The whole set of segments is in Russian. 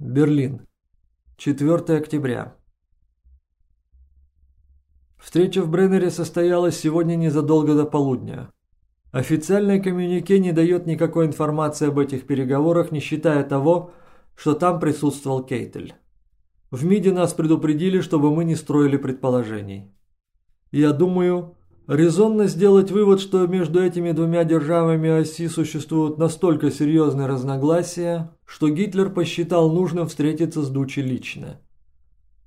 Берлин. 4 октября. Встреча в Бреннере состоялась сегодня незадолго до полудня. Официальное коммюнике не дает никакой информации об этих переговорах, не считая того, что там присутствовал Кейтель. В МИДе нас предупредили, чтобы мы не строили предположений. Я думаю, резонно сделать вывод, что между этими двумя державами оси существуют настолько серьезные разногласия, что Гитлер посчитал нужным встретиться с Дучи лично.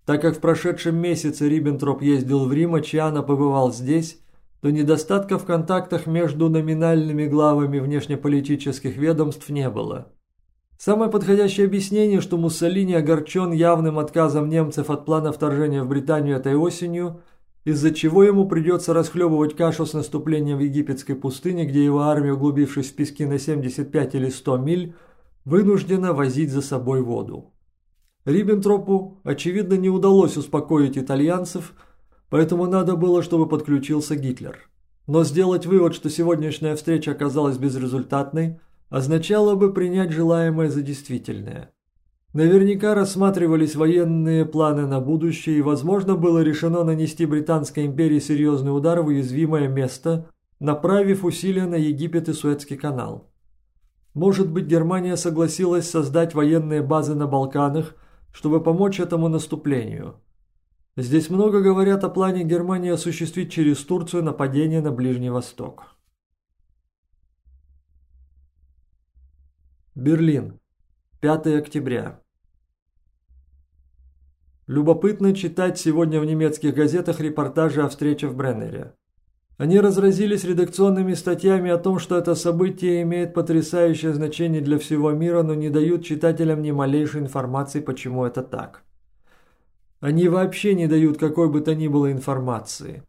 Так как в прошедшем месяце Риббентроп ездил в Рим, а Чиана побывал здесь, то недостатка в контактах между номинальными главами внешнеполитических ведомств не было. Самое подходящее объяснение, что Муссолини огорчен явным отказом немцев от плана вторжения в Британию этой осенью, из-за чего ему придется расхлебывать кашу с наступлением в египетской пустыне, где его армия, углубившись в пески на 75 или 100 миль, вынуждена возить за собой воду. Риббентропу, очевидно, не удалось успокоить итальянцев, поэтому надо было, чтобы подключился Гитлер. Но сделать вывод, что сегодняшняя встреча оказалась безрезультатной, означало бы принять желаемое за действительное. Наверняка рассматривались военные планы на будущее, и, возможно, было решено нанести Британской империи серьезный удар в уязвимое место, направив усилия на Египет и Суэцкий канал. Может быть, Германия согласилась создать военные базы на Балканах, чтобы помочь этому наступлению. Здесь много говорят о плане Германии осуществить через Турцию нападение на Ближний Восток. Берлин. 5 октября. Любопытно читать сегодня в немецких газетах репортажи о встрече в Бреннере. Они разразились редакционными статьями о том, что это событие имеет потрясающее значение для всего мира, но не дают читателям ни малейшей информации, почему это так. Они вообще не дают какой бы то ни было информации.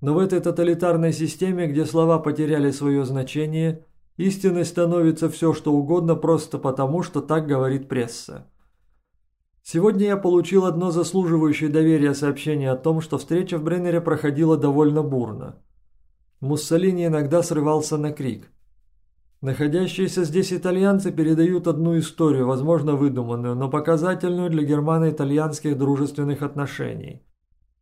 Но в этой тоталитарной системе, где слова потеряли свое значение, истиной становится все, что угодно, просто потому, что так говорит пресса. Сегодня я получил одно заслуживающее доверия сообщение о том, что встреча в Бреннере проходила довольно бурно. Муссолини иногда срывался на крик. Находящиеся здесь итальянцы передают одну историю, возможно выдуманную, но показательную для германо-итальянских дружественных отношений.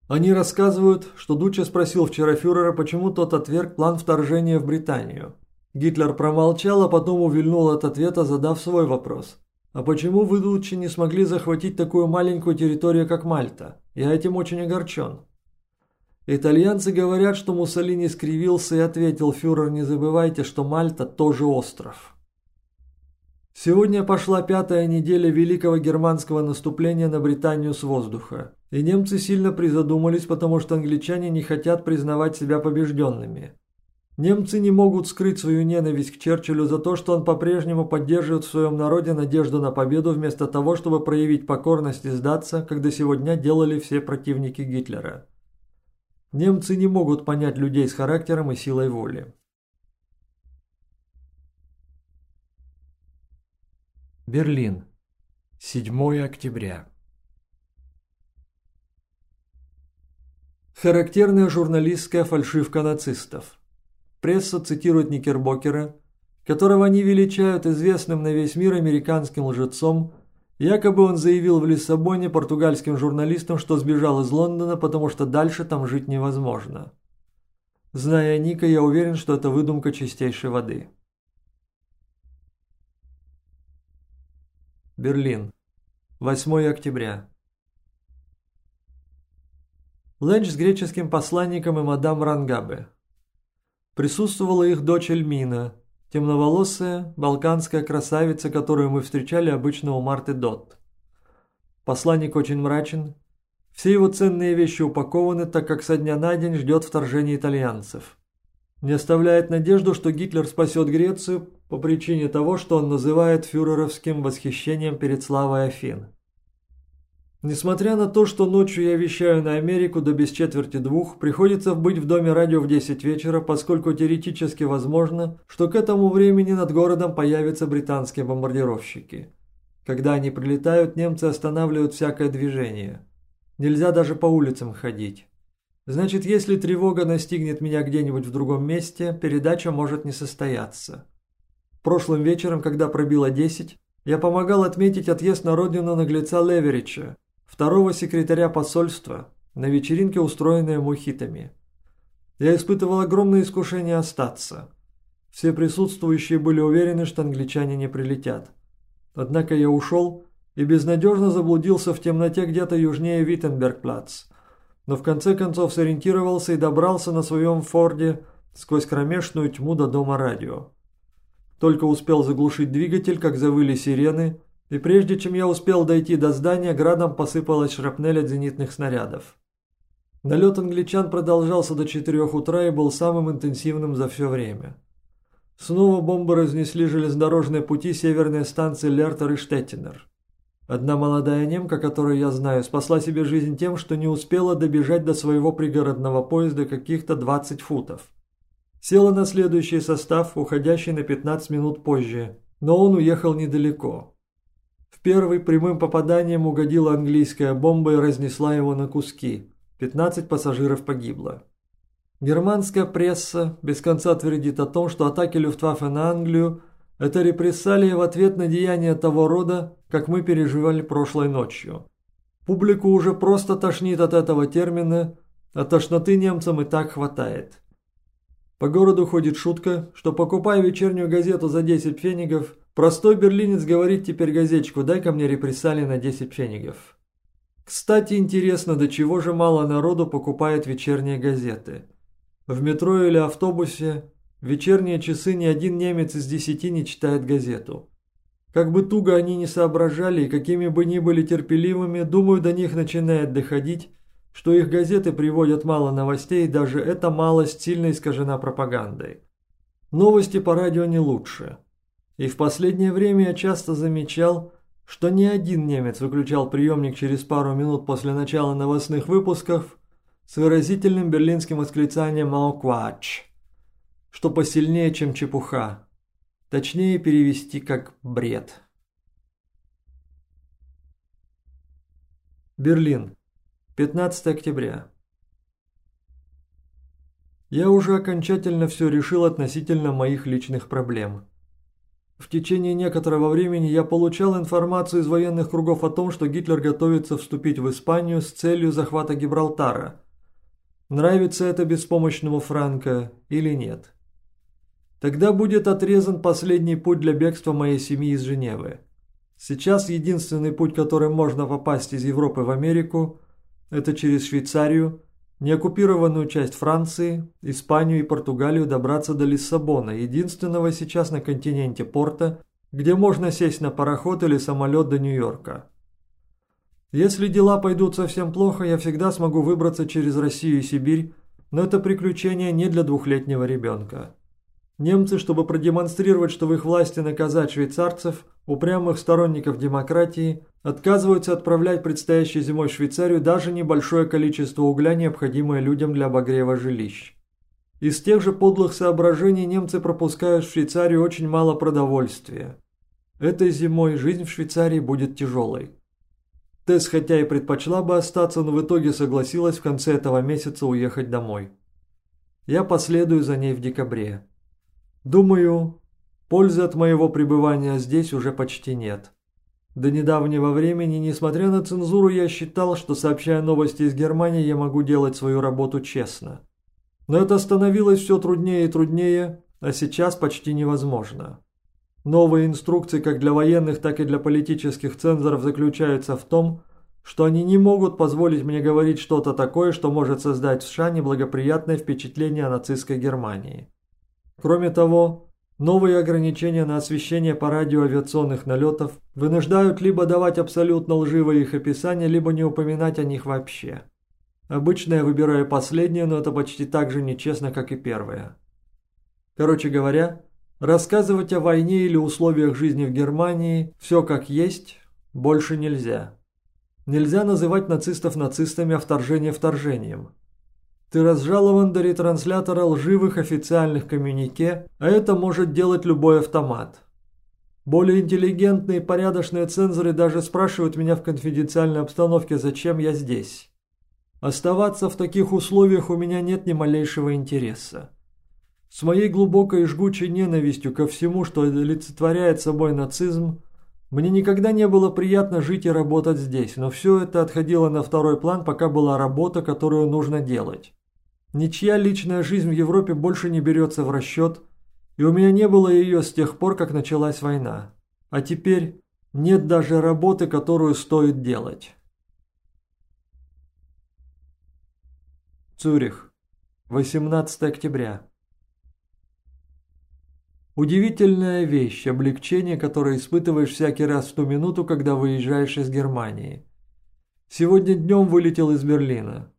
Они рассказывают, что Дуччо спросил вчера фюрера, почему тот отверг план вторжения в Британию. Гитлер промолчал, а потом увильнул от ответа, задав свой вопрос. «А почему вы, Дуччо, не смогли захватить такую маленькую территорию, как Мальта? Я этим очень огорчен». Итальянцы говорят, что Муссолини скривился и ответил, фюрер, не забывайте, что Мальта тоже остров. Сегодня пошла пятая неделя великого германского наступления на Британию с воздуха. И немцы сильно призадумались, потому что англичане не хотят признавать себя побежденными. Немцы не могут скрыть свою ненависть к Черчиллю за то, что он по-прежнему поддерживает в своем народе надежду на победу вместо того, чтобы проявить покорность и сдаться, когда сегодня делали все противники Гитлера. Немцы не могут понять людей с характером и силой воли. Берлин. 7 октября. Характерная журналистская фальшивка нацистов. Пресса цитирует Никербокера, которого они величают известным на весь мир американским лжецом, Якобы он заявил в Лиссабоне португальским журналистам, что сбежал из Лондона, потому что дальше там жить невозможно. Зная Ника, я уверен, что это выдумка чистейшей воды. Берлин. 8 октября. Ленч с греческим посланником и мадам Рангабе. Присутствовала их дочь Эльмина, Темноволосая, балканская красавица, которую мы встречали обычно у Марты Дот. Посланник очень мрачен. Все его ценные вещи упакованы, так как со дня на день ждет вторжения итальянцев. Не оставляет надежду, что Гитлер спасет Грецию по причине того, что он называет фюреровским восхищением перед славой Афин. Несмотря на то, что ночью я вещаю на Америку до без четверти двух, приходится быть в доме радио в 10 вечера, поскольку теоретически возможно, что к этому времени над городом появятся британские бомбардировщики. Когда они прилетают, немцы останавливают всякое движение. Нельзя даже по улицам ходить. Значит, если тревога настигнет меня где-нибудь в другом месте, передача может не состояться. Прошлым вечером, когда пробило 10, Я помогал отметить отъезд на родину наглеца Леверича, второго секретаря посольства, на вечеринке, устроенной мухитами. Я испытывал огромное искушение остаться. Все присутствующие были уверены, что англичане не прилетят. Однако я ушел и безнадежно заблудился в темноте где-то южнее Виттенбергплац, но в конце концов сориентировался и добрался на своем форде сквозь кромешную тьму до дома радио. Только успел заглушить двигатель, как завыли сирены, и прежде чем я успел дойти до здания, градом посыпалась шрапнель от зенитных снарядов. Налет англичан продолжался до 4 утра и был самым интенсивным за все время. Снова бомбы разнесли железнодорожные пути северной станции Лертер и Штеттинер. Одна молодая немка, которую я знаю, спасла себе жизнь тем, что не успела добежать до своего пригородного поезда каких-то 20 футов. Села на следующий состав, уходящий на 15 минут позже, но он уехал недалеко. В первый прямым попаданием угодила английская бомба и разнесла его на куски. 15 пассажиров погибло. Германская пресса без конца твердит о том, что атаки Люфтваффе на Англию – это репрессалии в ответ на деяния того рода, как мы переживали прошлой ночью. Публику уже просто тошнит от этого термина, а тошноты немцам и так хватает. По городу ходит шутка, что покупая вечернюю газету за 10 фенигов, простой берлинец говорит теперь газетчику «дай-ка мне репрессалии на 10 фенигов». Кстати, интересно, до чего же мало народу покупает вечерние газеты. В метро или автобусе вечерние часы ни один немец из десяти не читает газету. Как бы туго они ни соображали и какими бы ни были терпеливыми, думаю, до них начинает доходить, что их газеты приводят мало новостей, и даже эта малость сильно искажена пропагандой. Новости по радио не лучше. И в последнее время я часто замечал, что ни один немец выключал приемник через пару минут после начала новостных выпусков с выразительным берлинским восклицанием «Мауквач», что посильнее, чем чепуха. Точнее перевести как «бред». Берлин. 15 октября. Я уже окончательно все решил относительно моих личных проблем. В течение некоторого времени я получал информацию из военных кругов о том, что Гитлер готовится вступить в Испанию с целью захвата Гибралтара. Нравится это беспомощному Франко или нет? Тогда будет отрезан последний путь для бегства моей семьи из Женевы. Сейчас единственный путь, которым можно попасть из Европы в Америку, это через Швейцарию, неоккупированную часть Франции, Испанию и Португалию добраться до Лиссабона, единственного сейчас на континенте порта, где можно сесть на пароход или самолет до Нью-Йорка. Если дела пойдут совсем плохо, я всегда смогу выбраться через Россию и Сибирь, но это приключение не для двухлетнего ребенка. Немцы, чтобы продемонстрировать, что в их власти наказать швейцарцев, упрямых сторонников демократии, отказываются отправлять предстоящей зимой в Швейцарию даже небольшое количество угля, необходимое людям для обогрева жилищ. Из тех же подлых соображений немцы пропускают в Швейцарию очень мало продовольствия. Этой зимой жизнь в Швейцарии будет тяжелой. Тесс хотя и предпочла бы остаться, но в итоге согласилась в конце этого месяца уехать домой. Я последую за ней в декабре. Думаю, пользы от моего пребывания здесь уже почти нет. До недавнего времени, несмотря на цензуру, я считал, что сообщая новости из Германии, я могу делать свою работу честно. Но это становилось все труднее и труднее, а сейчас почти невозможно. Новые инструкции как для военных, так и для политических цензоров заключаются в том, что они не могут позволить мне говорить что-то такое, что может создать в США неблагоприятное впечатление о нацистской Германии. Кроме того, новые ограничения на освещение по радио налетов вынуждают либо давать абсолютно лживые их описания, либо не упоминать о них вообще. Обычно я выбираю последнее, но это почти так же нечестно, как и первое. Короче говоря, рассказывать о войне или условиях жизни в Германии все как есть больше нельзя. Нельзя называть нацистов нацистами, а вторжение вторжением. Ты разжалован до ретранслятора лживых официальных коммюнике, а это может делать любой автомат. Более интеллигентные и порядочные цензоры даже спрашивают меня в конфиденциальной обстановке, зачем я здесь. Оставаться в таких условиях у меня нет ни малейшего интереса. С моей глубокой и жгучей ненавистью ко всему, что олицетворяет собой нацизм, Мне никогда не было приятно жить и работать здесь, но все это отходило на второй план, пока была работа, которую нужно делать. Ничья личная жизнь в Европе больше не берется в расчет, и у меня не было ее с тех пор, как началась война. А теперь нет даже работы, которую стоит делать. Цюрих, 18 октября. Удивительная вещь, облегчение, которое испытываешь всякий раз в ту минуту, когда выезжаешь из Германии. Сегодня днем вылетел из Берлина.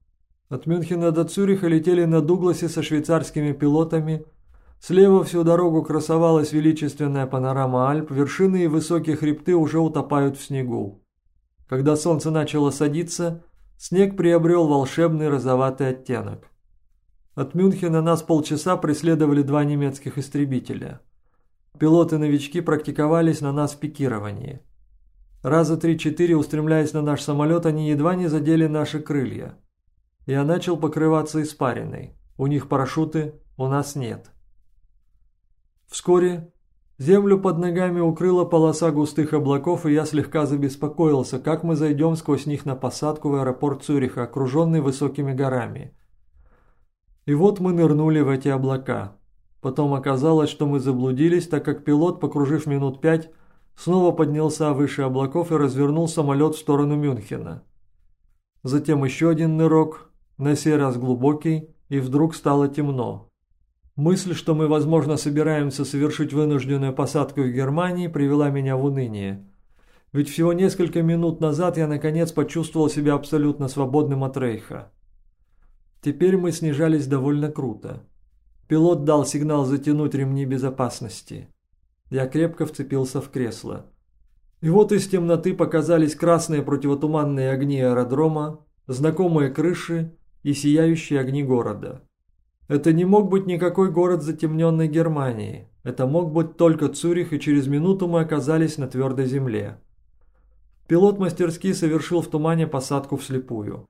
От Мюнхена до Цюриха летели на Дугласе со швейцарскими пилотами. Слева всю дорогу красовалась величественная панорама Альп, вершины и высокие хребты уже утопают в снегу. Когда солнце начало садиться, снег приобрел волшебный розоватый оттенок. От Мюнхена нас полчаса преследовали два немецких истребителя – Пилоты-новички практиковались на нас в пикировании. Раза три-четыре, устремляясь на наш самолет, они едва не задели наши крылья. Я начал покрываться испариной. У них парашюты, у нас нет. Вскоре землю под ногами укрыла полоса густых облаков, и я слегка забеспокоился, как мы зайдем сквозь них на посадку в аэропорт Цюриха, окруженный высокими горами. И вот мы нырнули в эти облака. Потом оказалось, что мы заблудились, так как пилот, покружив минут пять, снова поднялся выше облаков и развернул самолет в сторону Мюнхена. Затем еще один нырок, на сей раз глубокий, и вдруг стало темно. Мысль, что мы, возможно, собираемся совершить вынужденную посадку в Германии, привела меня в уныние. Ведь всего несколько минут назад я наконец почувствовал себя абсолютно свободным от Рейха. Теперь мы снижались довольно круто. Пилот дал сигнал затянуть ремни безопасности. Я крепко вцепился в кресло. И вот из темноты показались красные противотуманные огни аэродрома, знакомые крыши и сияющие огни города. Это не мог быть никакой город затемненной Германии. Это мог быть только Цюрих, и через минуту мы оказались на твердой земле. Пилот мастерски совершил в тумане посадку вслепую.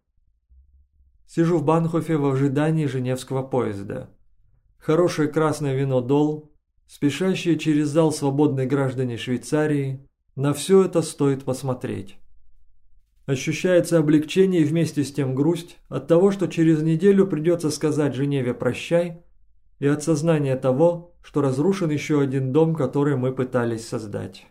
Сижу в Банхофе в ожидании Женевского поезда хорошее красное вино Дол, спешащие через зал свободные граждане Швейцарии, на все это стоит посмотреть. Ощущается облегчение и вместе с тем грусть от того, что через неделю придется сказать Женеве «прощай», и от сознания того, что разрушен еще один дом, который мы пытались создать.